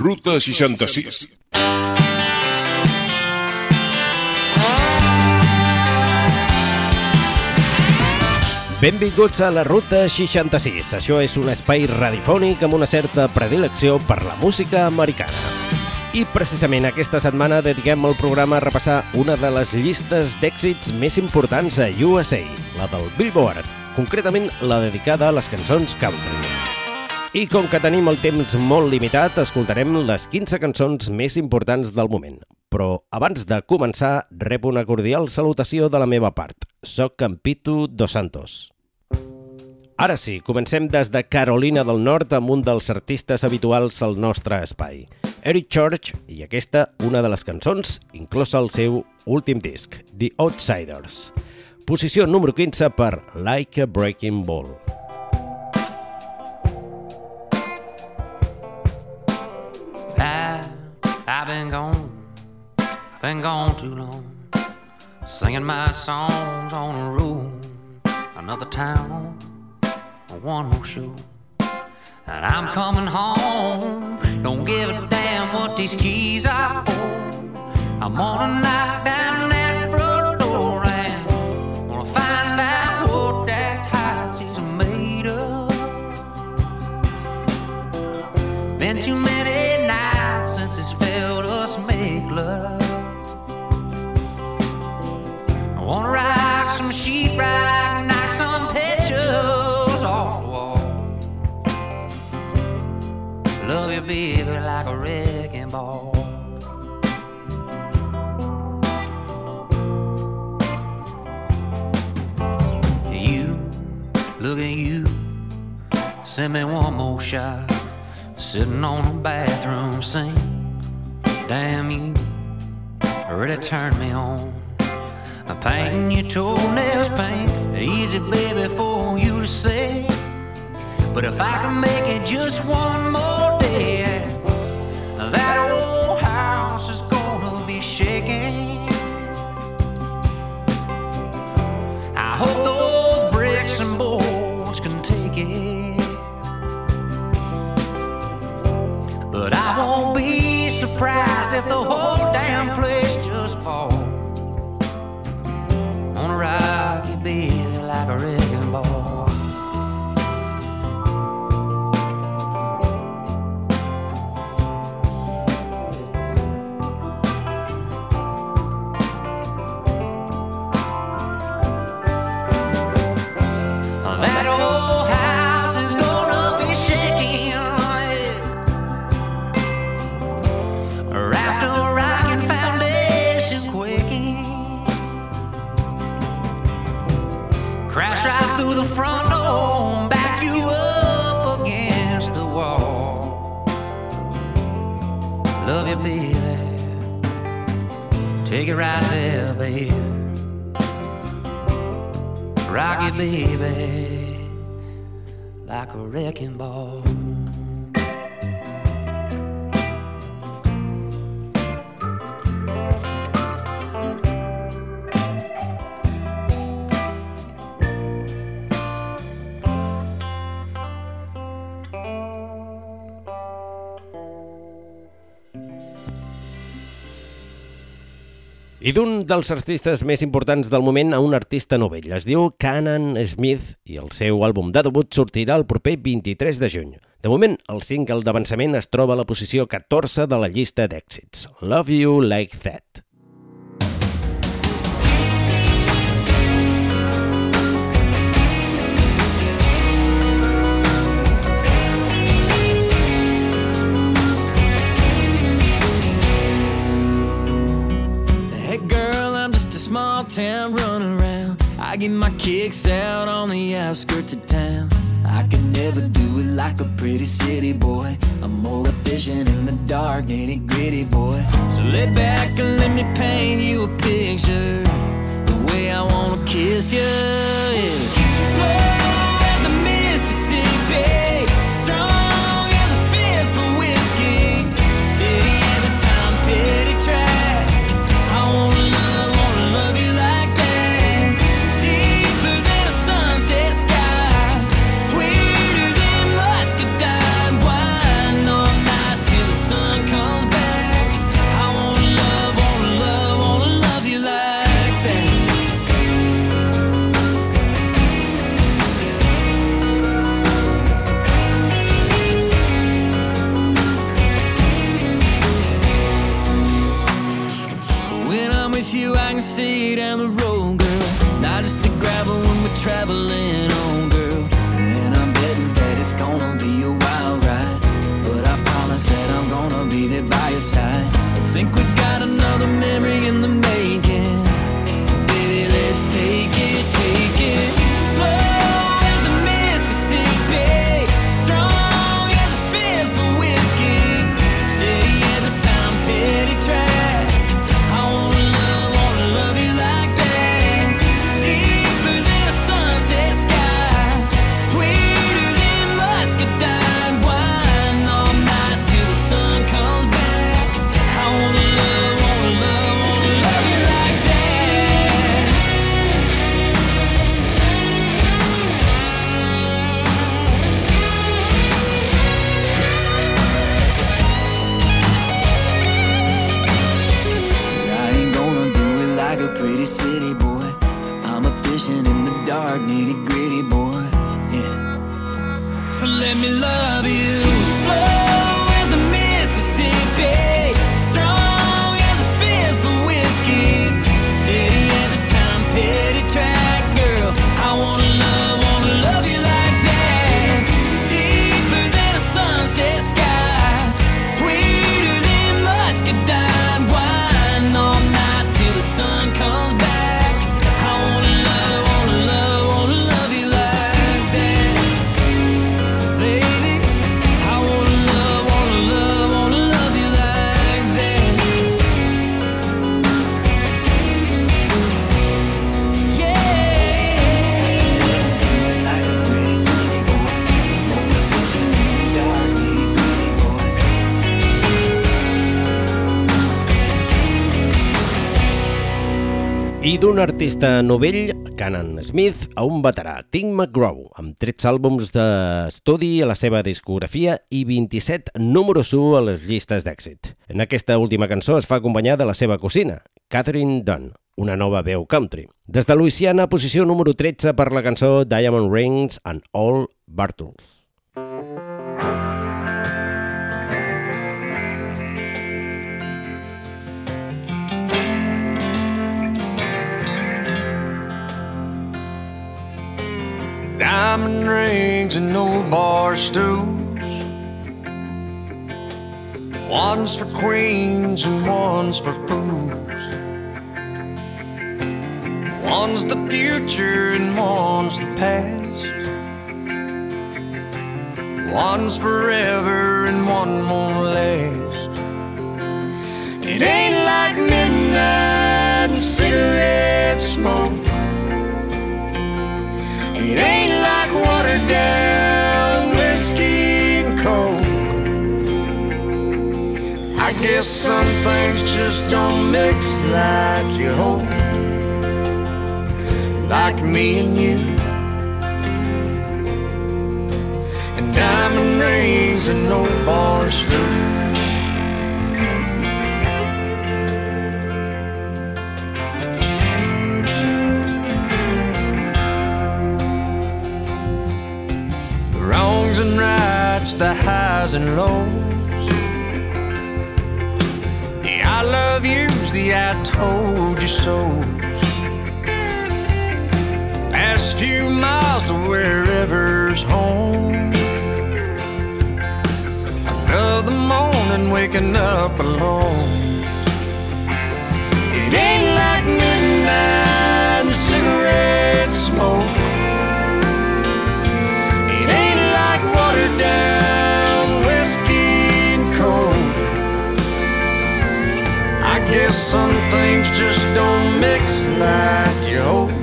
Ruta 66. Benvinguts a la Ruta 66. Això és un espai radiofònic amb una certa predilecció per la música americana. I precisament aquesta setmana dediquem el programa a repassar una de les llistes d'èxits més importants a USA, la del Billboard, concretament la dedicada a les cançons country. I com que tenim el temps molt limitat, escoltarem les 15 cançons més importants del moment. Però abans de començar, rep una cordial salutació de la meva part. Soc Pitu Dos Santos. Ara sí, comencem des de Carolina del Nord amb un dels artistes habituals al nostre espai, Eric Church, i aquesta, una de les cançons inclosa al seu últim disc, The Outsiders. Posició número 15 per Like a Breaking Ball. I've been gone, been gone too long, singing my songs on a road, another town, one more show. And I'm coming home, don't give a damn what these keys are for. I'm gonna knock down that Love you, baby, like a wrecking ball. You, look at you, send me one more shot. Sitting on a bathroom sink. Damn you, really turned me on. I'm painting your toenails pink. Easy, baby, for you to say. But if I can make it just one more surprised if the whole damn place just falls. Wanna rock you, baby, like a wrecking You, baby, like a wrecking ball. I d'un dels artistes més importants del moment a un artista novell. Es diu Canan Smith i el seu àlbum de debut sortirà el proper 23 de juny. De moment, el single d'avançament es troba a la posició 14 de la llista d'èxits. Love You Like That. Town running around. I get my kicks out on the outskirts of town. I can never do it like a pretty city boy. I'm more efficient in the dark, ain't it gritty boy? So lay back and let me paint you a picture. The way I wanna kiss you is slow artista novell, Canon Smith, a un veterà, Tim McGraw, amb 13 àlbums d'estudi a la seva discografia i 27 números 1 a les llistes d'èxit. En aquesta última cançó es fa acompanyar de la seva cosina, Catherine Dunn, una nova veu country. Des de Louisiana, posició número 13 per la cançó Diamond Rings and All Bartles. Diamond rings and no bar stools. One's for queens and one's for fools. One's the future and one's the past. One's forever and one won't last. It ain't like midnight and cigarette smoke. It ain't like watered down whiskey and coke. I guess some things just don't mix like you hope. Like me and you. And diamond rings and no bar stools. Highs and lows. The I love yous, the I told you so's. Last few miles to wherever's home. Another morning waking up alone. It ain't like midnight cigarette smoke. Some things just don't mix like you hope.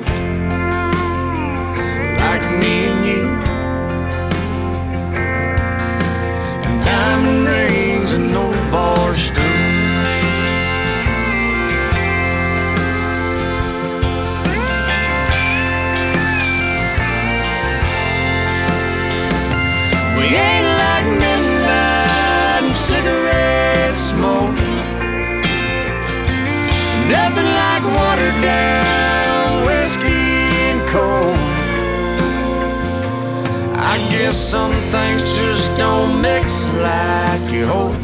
Nothing like watered down whiskey and coke. I guess some things just don't mix like you hope.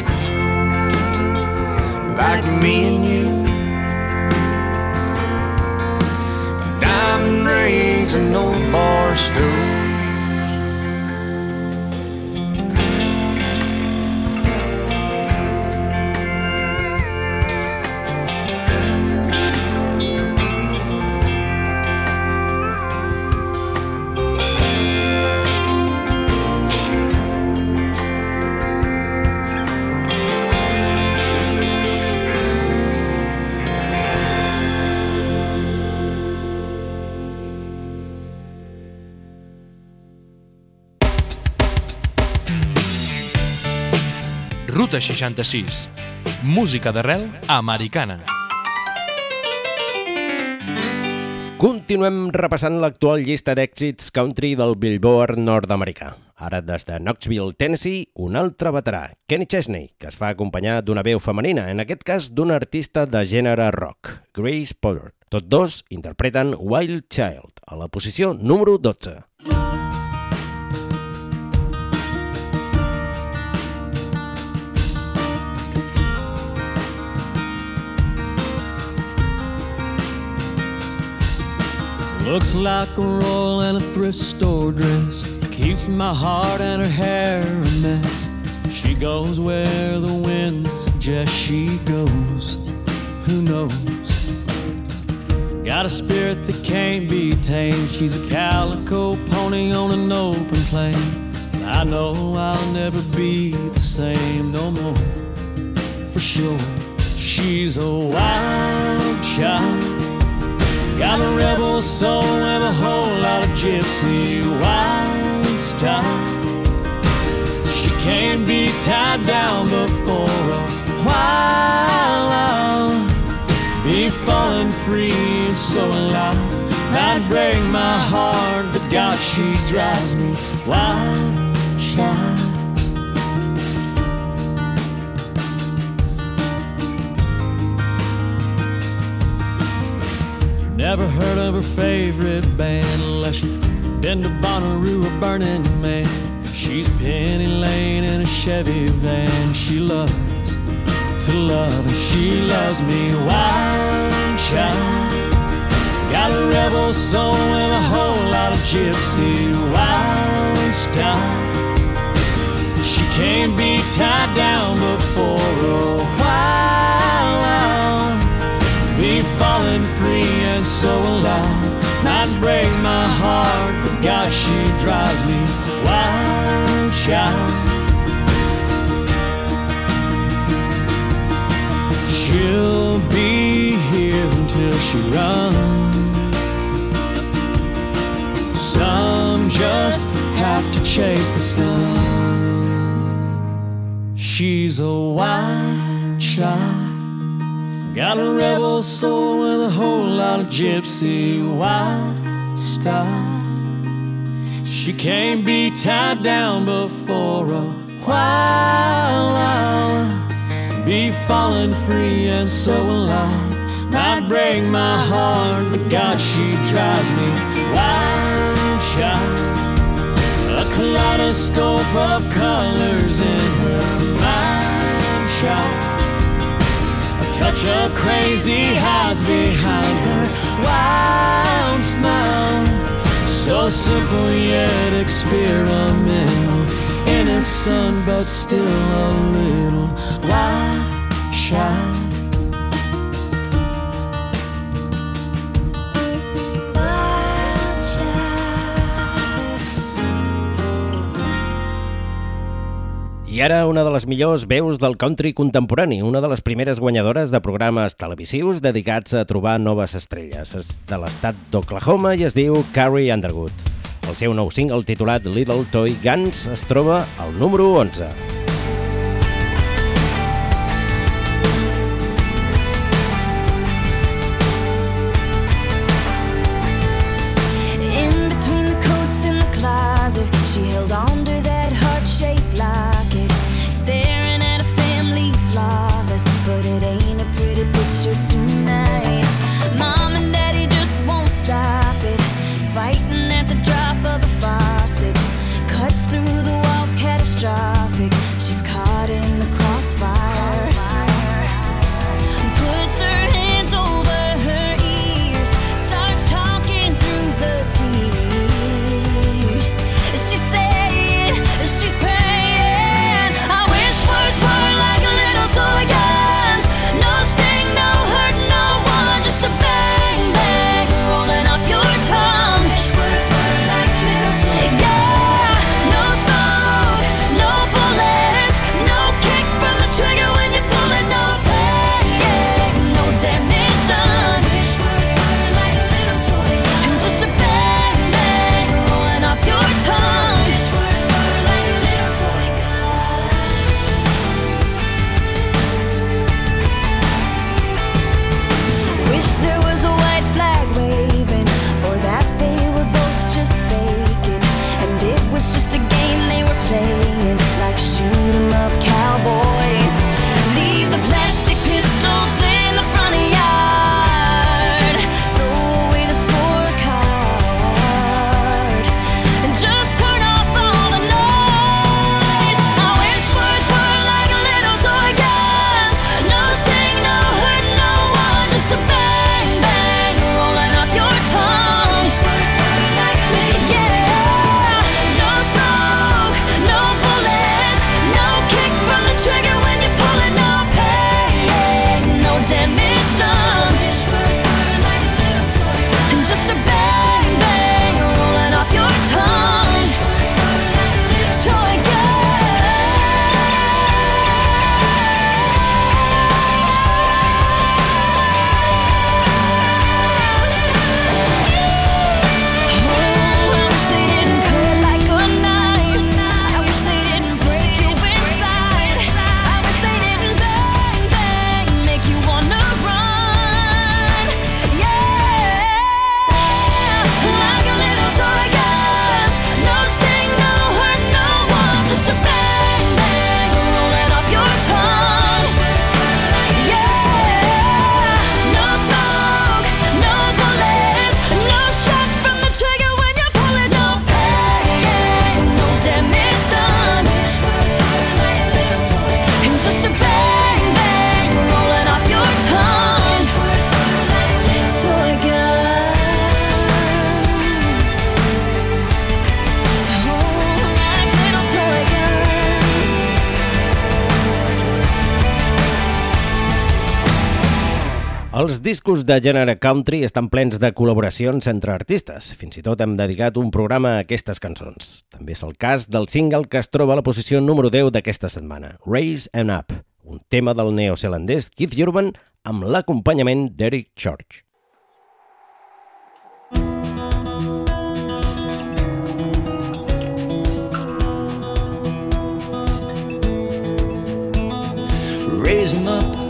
Like me and you. Diamond rings and raising old bar Ruta 66. Música d'arrel americana. Continuem repassant l'actual llista d'èxits country del Billboard nord-americà. Ara des de Knoxville, Tennessee, un altre veterà, Kenny Chesney, que es fa acompanyar d'una veu femenina, en aquest cas d'un artista de gènere rock, Grace Potter. Tots dos interpreten Wild Child, a la posició número 12. Looks like a roll in a thrift store dress. Keeps my heart and her hair a mess. She goes where the wind suggests she goes. Who knows? Got a spirit that can't be tamed. She's a calico pony on an open plain. I know I'll never be the same no more. For sure, she's a wild child. Got a rebel soul and a whole lot of gypsy wild style. She can't be tied down before a while. I'll be falling free, so alive. Might break my heart, but God, she drives me wild, child. Never heard of her favorite band unless you've been to Bonnaroo or Burning Man. She's Penny Lane in a Chevy van. She loves to love, and she loves me wild child. Got a rebel soul and a whole lot of gypsy wild style. She can't be tied down before a while. I'll be falling free so alive. Not break my heart, but God, she drives me wild, child. She'll be here until she runs. Some just have to chase the sun. She's a wild child. Got a rebel soul with a whole lot of gypsy wild style. She can't be tied down before a while. I'll be falling free and so alive. Might break my heart, but God, she drives me wild, child. A kaleidoscope of colors in her mind, child. Touch a crazy hides behind her wild smile. So simple yet experimental. Innocent but still a little wild child. I ara una de les millors veus del country contemporani, una de les primeres guanyadores de programes televisius dedicats a trobar noves estrelles. És de l'estat d'Oklahoma i es diu Carrie Underwood. El seu nou single titulat Little Toy Guns es troba al número 11. Discos de gènere country estan plens de col·laboracions entre artistes. Fins i tot hem dedicat un programa a aquestes cançons. També és el cas del single que es troba a la posició número 10 d'aquesta setmana, Raise and Up, un tema del neozelandès Keith Urban amb l'acompanyament d'Eric Church. Raise 'em up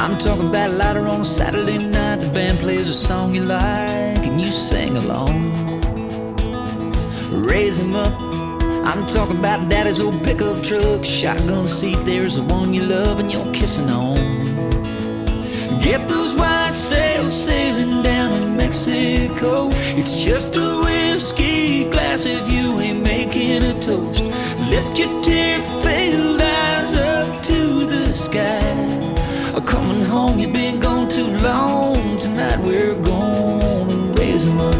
I'm talking about later on a Saturday night. The band plays a song you like and you sing along. Raise him up. I'm talking about daddy's old pickup truck, shotgun seat. There's the one you love and you're kissing on. Get those white sails sailing down to Mexico. It's just a whiskey glass if you ain't making a toast. Lift your tear-filled eyes up to the sky. Coming home, you've been gone too long. Tonight we're gonna raise them up.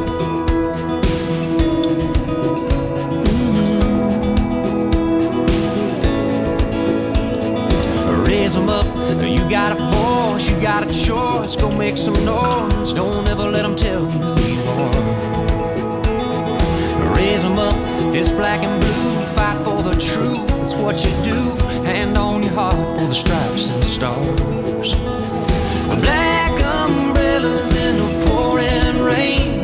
Mm-hmm. Raise them up. You got a voice, you got a choice. Go make some noise. Don't ever let them tell you who you are. Raise them up. Fist black and blue. Fight for the truth. That's what you do. Hand on your heart for the stripes and stars. Black umbrellas in the pouring rain.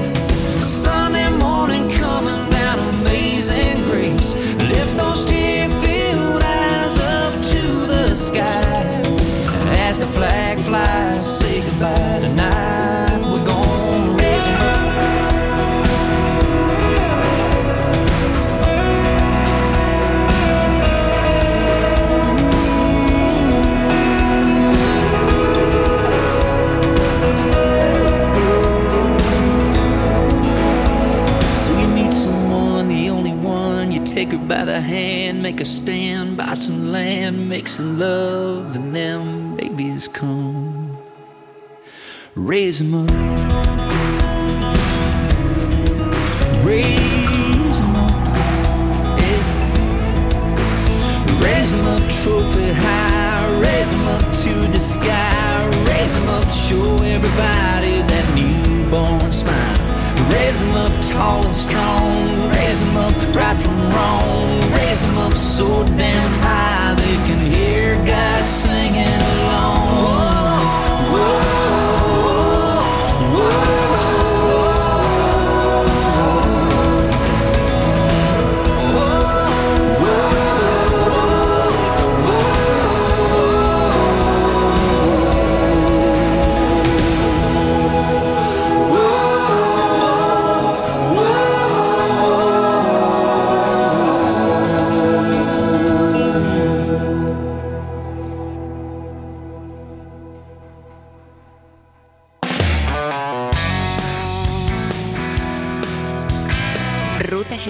By the hand, make a stand, buy some land, make some love, and them babies come. Raise them up. Raise them up. Yeah. Raise them up, trophy high. Raise them up to the sky. Raise them up, show everybody that newborn smile. Raise them up tall and strong. Raise them up right from wrong. Raise them up so damn high they can hear God singing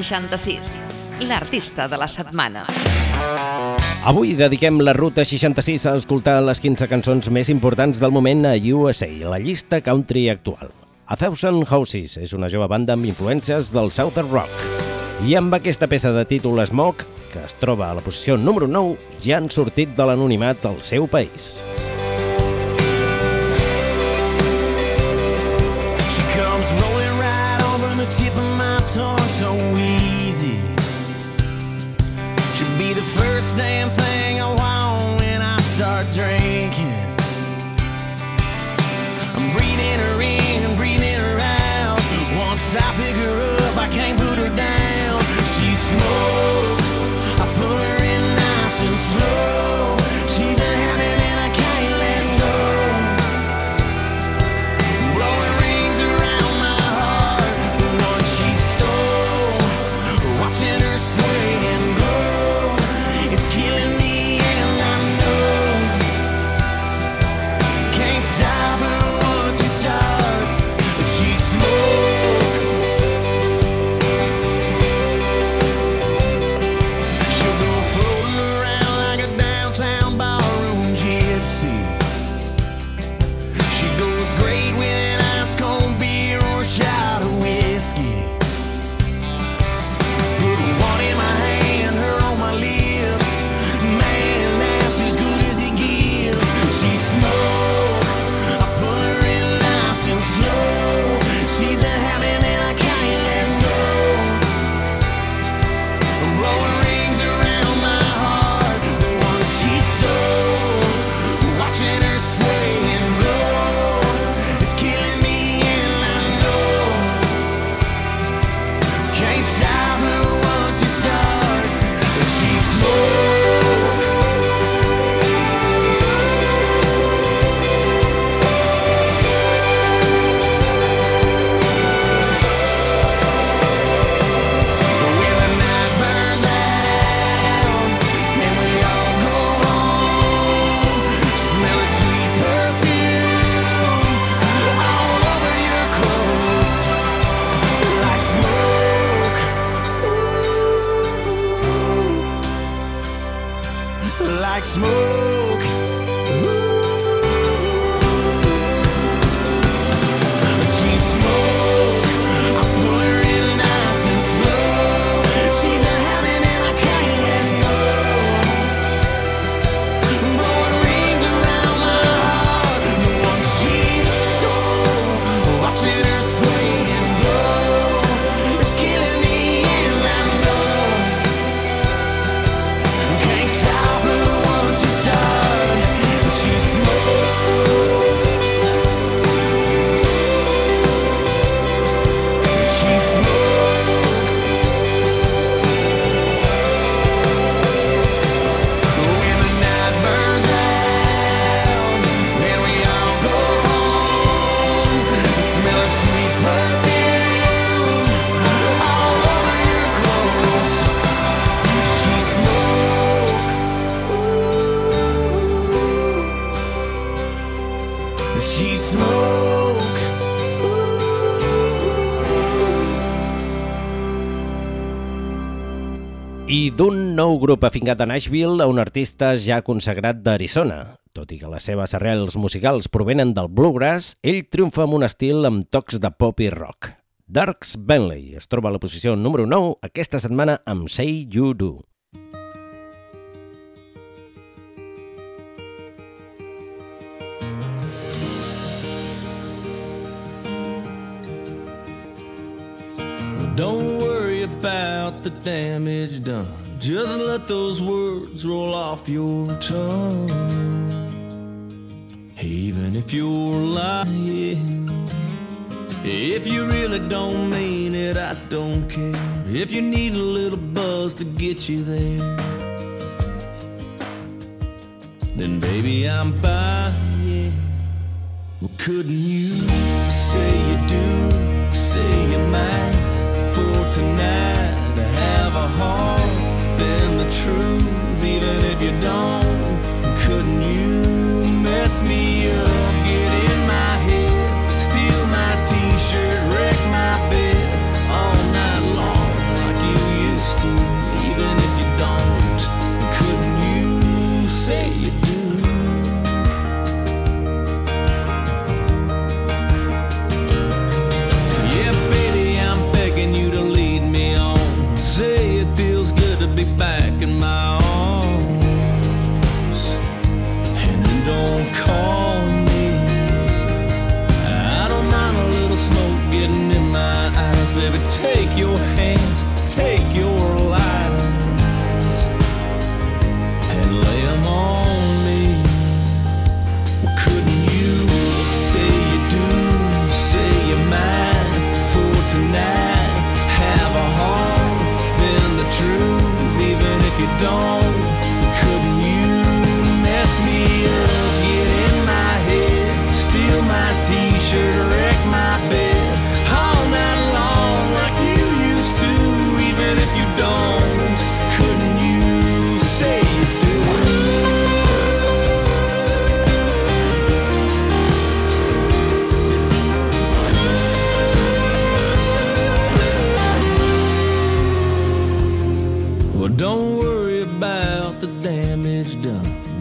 66, l'artista de la setmana. Avui dediquem la Ruta 66 a escoltar les 15 cançons més importants del moment a USA, la llista country actual. A Thousand Houses és una jove banda amb influències del Southern Rock. I amb aquesta peça de títol Smoke, que es troba a la posició número 9, ja han sortit de l'anonimat al seu país. Grup afincat a Nashville a un artista ja consagrat d'Arizona. Tot i que les seves arrels musicals provenen del bluegrass, ell triomfa amb un estil amb tocs de pop i rock. Darks Bentley es troba a la posició número 9 aquesta setmana amb Say You Do. Don't worry about the damage done. Just let those words roll off your tongue. Even if you're lying, if you really don't mean it, I don't care. If you need a little buzz to get you there, then baby, I'm buying. Well, couldn't you say you do, say you might for tonight mess me up,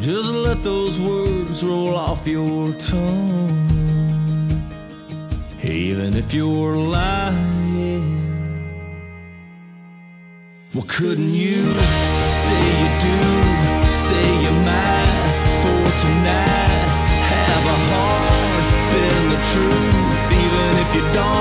Just let those words roll off your tongue. Even if you're lying. Well, couldn't you say you do, say you might for tonight? Have a heart, bend the truth, even if you don't.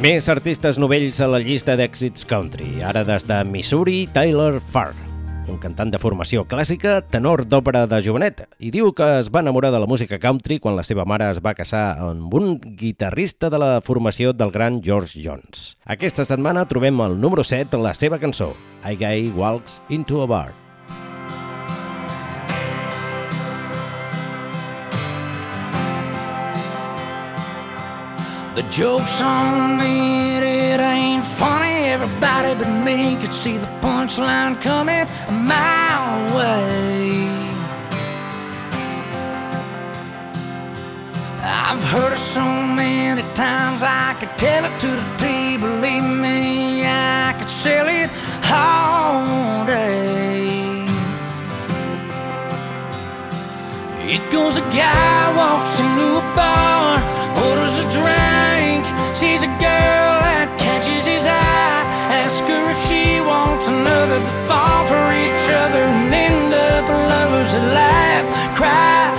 Més artistes novells a la llista d'èxits country. Ara des de Missouri, Tyler Farr. Un cantant de formació clàssica, tenor d'òpera de jovenet, i diu que es va enamorar de la música country quan la seva mare es va casar amb un guitarrista de la formació del gran George Jones. Aquesta setmana trobem el número 7 la seva cançó, I Guy Walks Into a Bar. The joke's on me, it ain't funny. Everybody but me could see the punchline coming a mile away. I've heard it so many times I could tell it to the T. Believe me, I could sell it all day. It goes a guy walks into a bar, sees a girl that catches his eye, Ask her if she wants another. They fall for each other and end up lovers laugh, cry,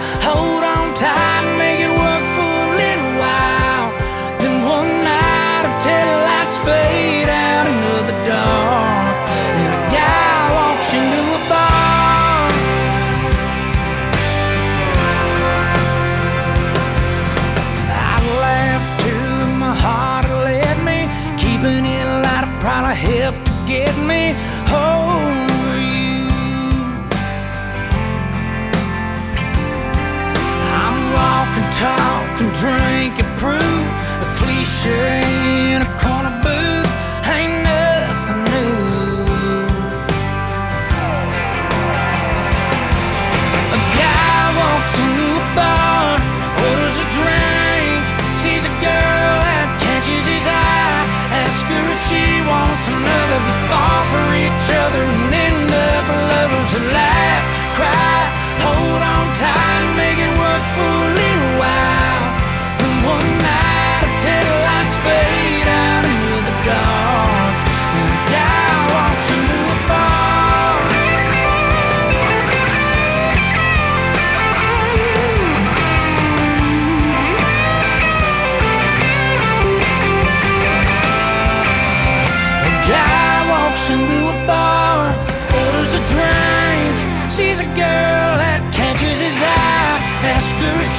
it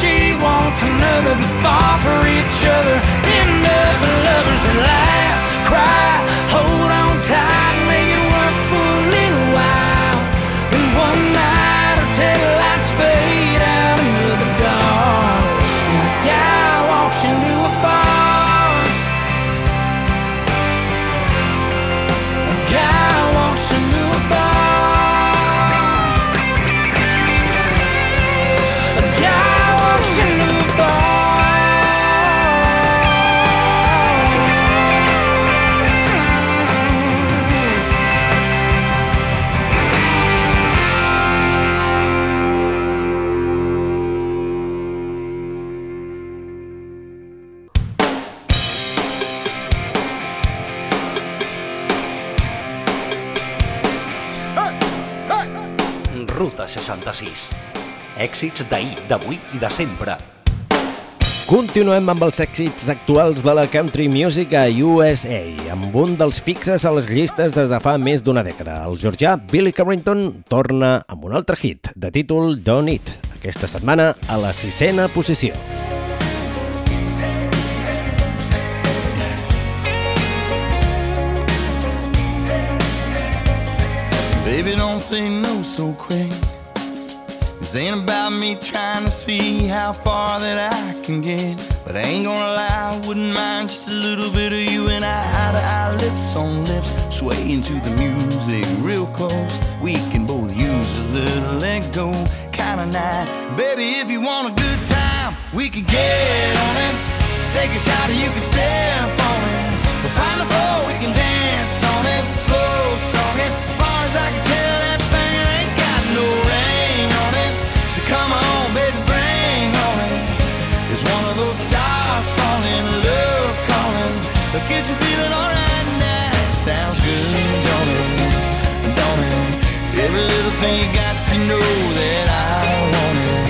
she wants another. They fall for each other, Èxits d'ahir, d'avui i de sempre. Continuem amb els èxits actuals de la country music a USA, amb un dels fixes a les llistes des de fa més d'una dècada. El georgià Billy Carrington torna amb un altre hit, de títol Don't It, aquesta setmana a la sisena posició. Baby, don't say no so quick. This ain't about me trying to see how far that I can get. But I ain't gonna lie, I wouldn't mind just a little bit of you and I, eye to eye, lips on lips, swaying to the music real close. We can both use a little let go kind of night. Baby, if you want a good time, we can get on it. Let's take a shot and you can sip on it. We'll find a floor, we can dance on it. Slow song it. Far as I can get you feeling alright now. Sounds good, don't it? Don't it? Every little thing you got to know that I want it,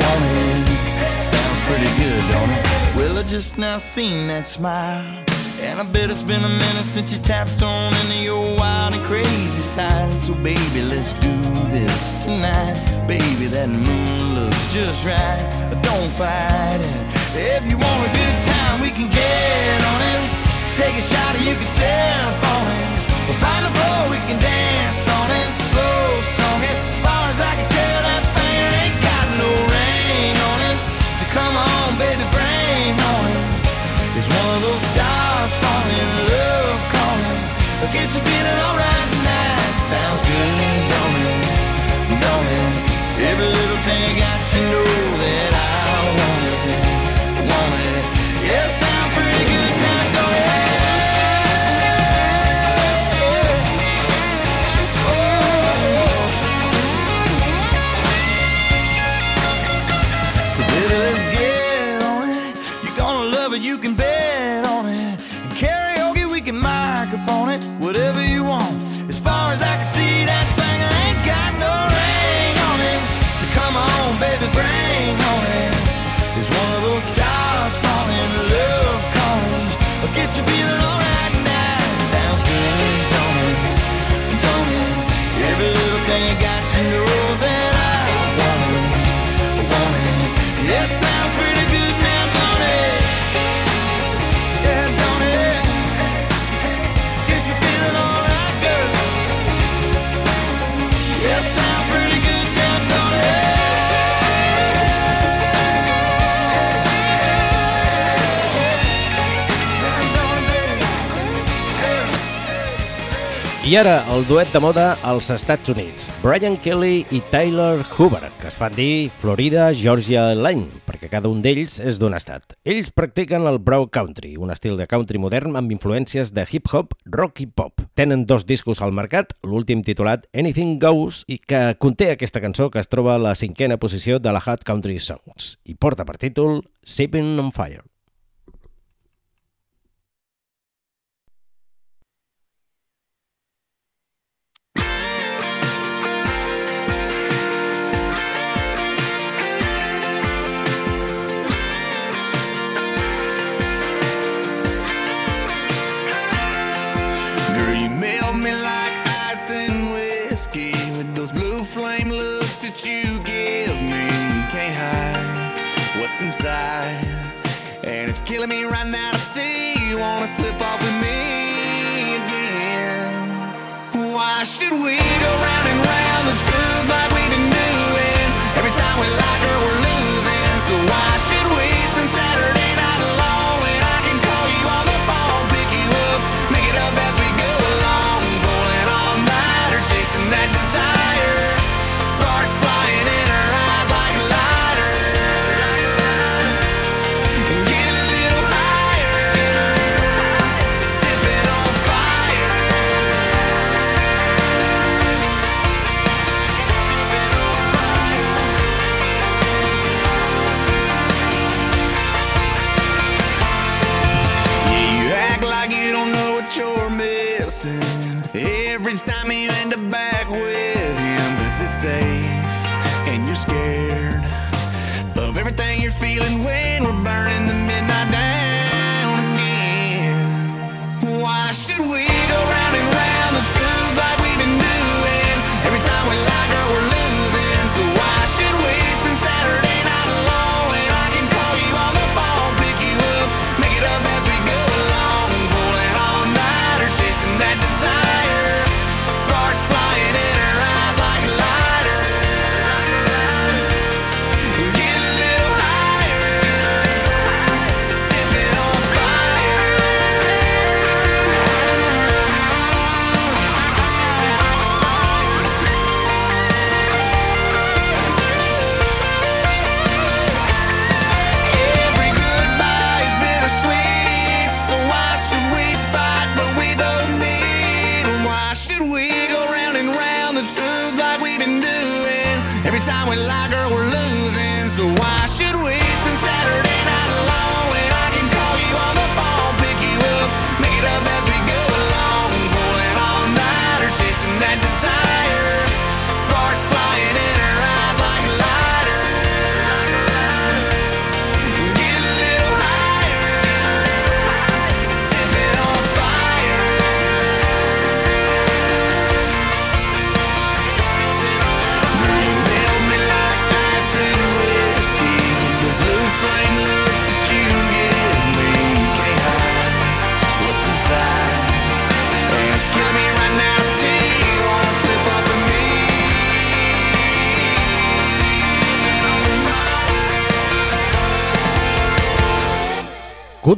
want it. Sounds pretty good, don't it? Well, I just now seen that smile. And I bet it's been a minute since you tapped on into your wild and crazy side. So, baby, let's do this tonight. Baby, that moon looks just right. Don't fight it. If you want a good time, we can get on it. Take a shot or you can sip on it. We'll find a floor, we can dance on it. Slow song it. Far as I can tell, that thing ain't got no ring on it. So come on, baby, bring on it. It's one of those stars falling, love calling. But get you feeling alright now. Sounds good, I ara, el duet de moda als Estats Units. Brian Kelly i Tyler Hoover, que es fan dir Florida Georgia Line, perquè cada un d'ells és d'un estat. Ells practiquen el brow country, un estil de country modern amb influències de hip-hop, rock i pop. Tenen dos discos al mercat, l'últim titulat Anything Goes, i que conté aquesta cançó que es troba a la cinquena posició de la Hot Country Songs, i porta per títol Sipping on Fire. Killing me right now to see you wanna slip off with me again. Why should we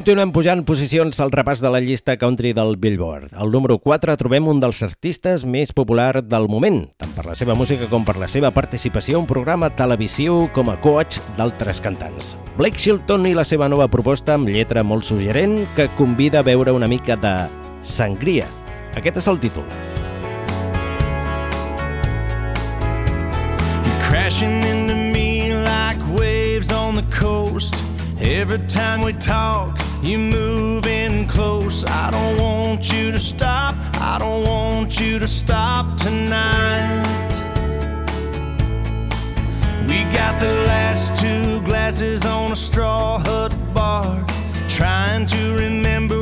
Continuem pujant posicions al repàs de la llista country del Billboard. Al número 4 trobem un dels artistes més populars del moment, tant per la seva música com per la seva participació un programa televisiu com a coach d'altres cantants. Blake Shelton i la seva nova proposta amb lletra molt suggerent que convida a veure una mica de sangria. Aquest és el títol. crashing into me like waves on the coast. Every time we talk, you move in close. I don't want you to stop. I don't want you to stop tonight. We got the last two glasses on a straw hut bar, trying to remember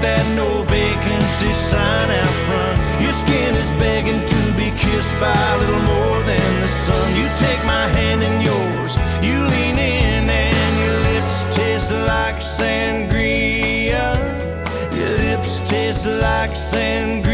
that no vacancy sign out front. Your skin is begging to be kissed by a little more than the sun. You take my hand in yours, you lean in, and your lips taste like sangria. Your lips taste like sangria.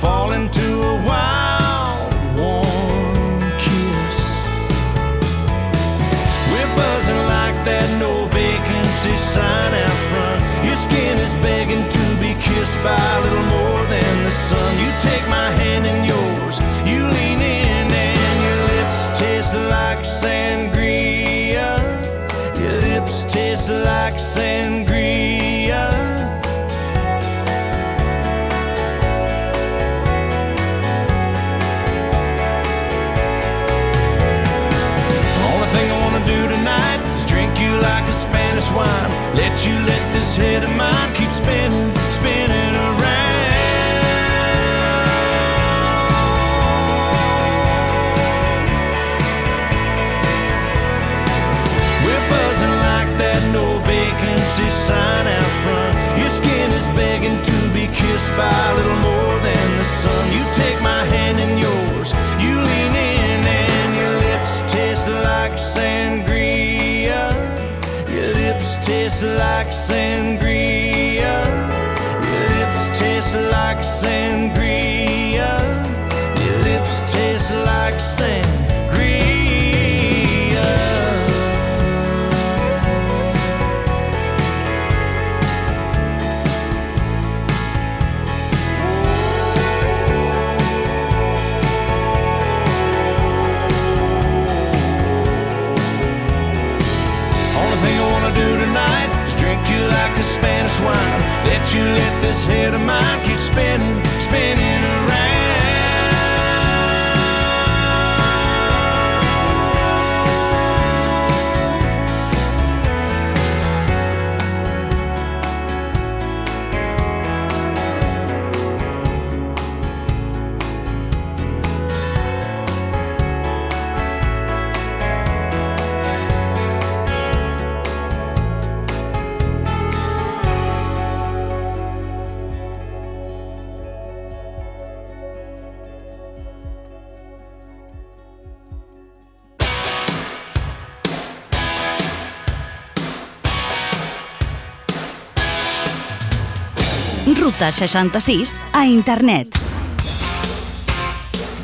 Fall into a wild, warm kiss. We're buzzing like that no vacancy sign out front. Your skin is begging to be kissed by a little more than the sun. You take my hand in yours, you lean in, and your lips taste like sangria. Your lips taste like sangria. Head of mine keep spinning, spinning around. We're buzzing like that no vacancy sign out front. Your skin is begging to be kissed by a little more than the sun. You take my hand in yours, you lean in, and your lips taste like sangria. Your lips taste like sangria. You let this head of mine keep spinning, spinning Ruta 66 a internet.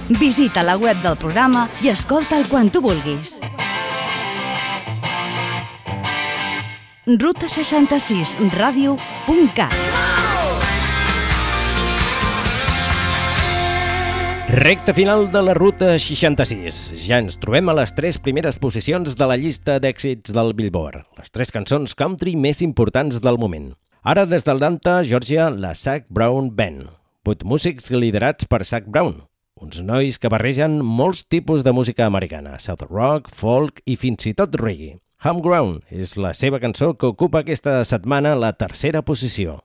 Visita la web del programa i escolta'l quan tu vulguis. ruta66radio.cat Recte final de la Ruta 66. Ja ens trobem a les tres primeres posicions de la llista d'èxits del Billboard, les tres cançons country més importants del moment. Ara, des del Danta, Georgia, la Zach Brown Band. Vuit músics liderats per Zach Brown, uns nois que barregen molts tipus de música americana, south rock, folk i fins i tot reggae. Homegrown és la seva cançó que ocupa aquesta setmana la tercera posició.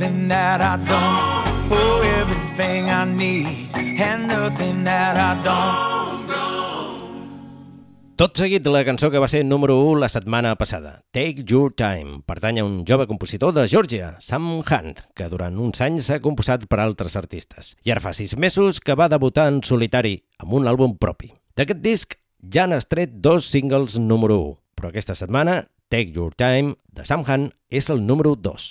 Nothing that I don't. Oh, everything I need, and nothing that I don't. Tot seguit la cançó que va ser número 1 la setmana passada, Take Your Time, pertany a un jove compositor de Georgia, Sam Hunt, que durant uns anys s'ha composat per altres artistes. I ara fa sis mesos que va debutar en solitari amb un àlbum propi. D'aquest disc ja han estret dos singles número 1, però aquesta setmana Take Your Time de Sam Hunt és el número 2.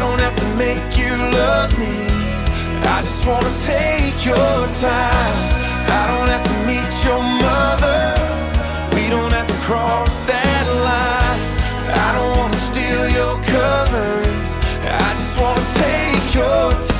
don't have to make you love me. I just wanna take your time. I don't have to meet your mother. We don't have to cross that line. I don't wanna steal your covers. I just wanna take your time.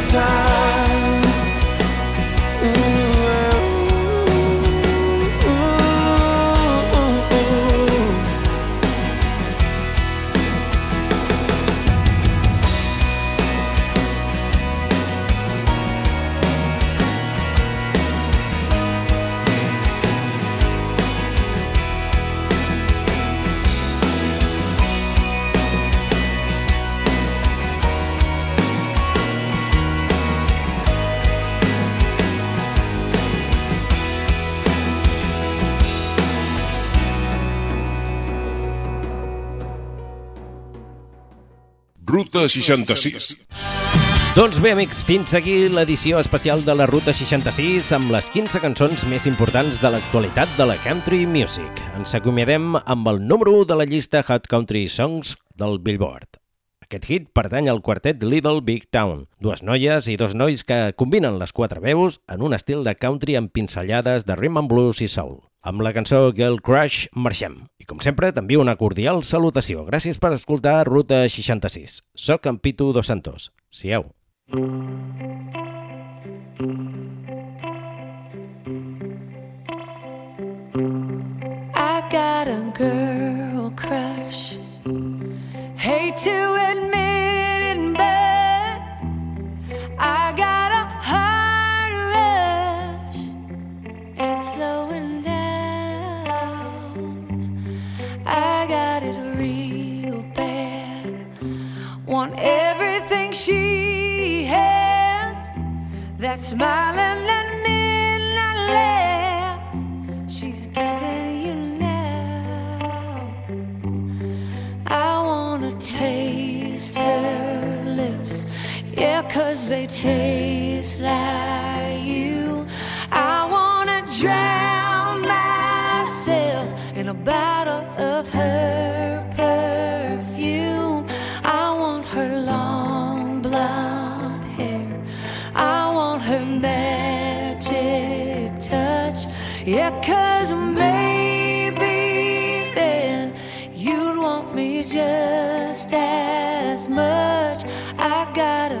Ruta 66. Doncs bé, amics, fins aquí l'edició especial de la Ruta 66 amb les 15 cançons més importants de l'actualitat de la country music. Ens acomiadem amb el número 1 de la llista Hot Country Songs del Billboard. Aquest hit pertany al quartet Little Big Town, dues noies i dos nois que combinen les quatre veus en un estil de country amb pinzellades de rhythm and blues i soul. Amb la cançó Girl Crush marxem. I com sempre, t'envio una cordial salutació. Gràcies per escoltar Ruta 66. Soc en Pitu Dos Santos. Siau. I got a girl crush. Hate to admit it, but I got Want everything she has. That smiling that midnight laugh. She's giving you now. I wanna taste her lips. Yeah, cause they taste like you. I wanna drown myself in a bottle of her Yeah, cause maybe then you'd want me just as much. I got